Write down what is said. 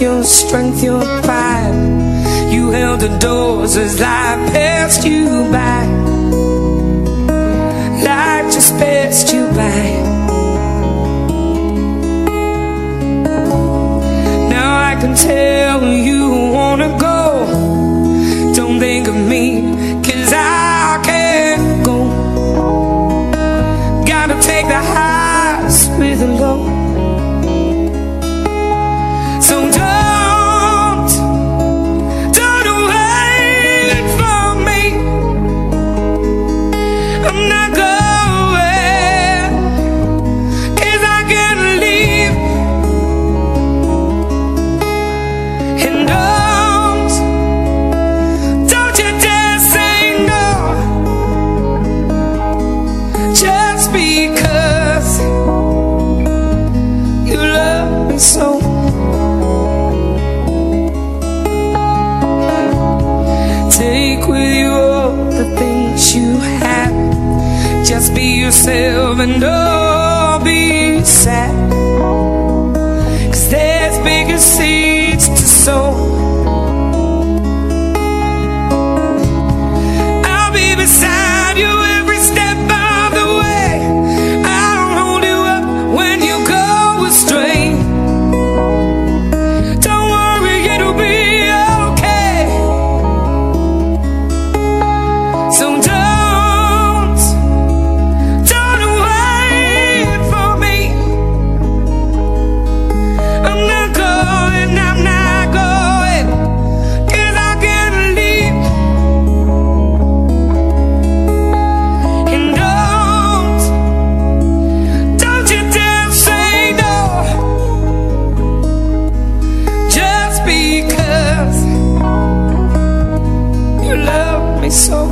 your strength, your pride. You held the doors as life passed you by. Life just passed you by. Now I can tell yourself and don't be sad. Cause there's bigger seeds to sow. so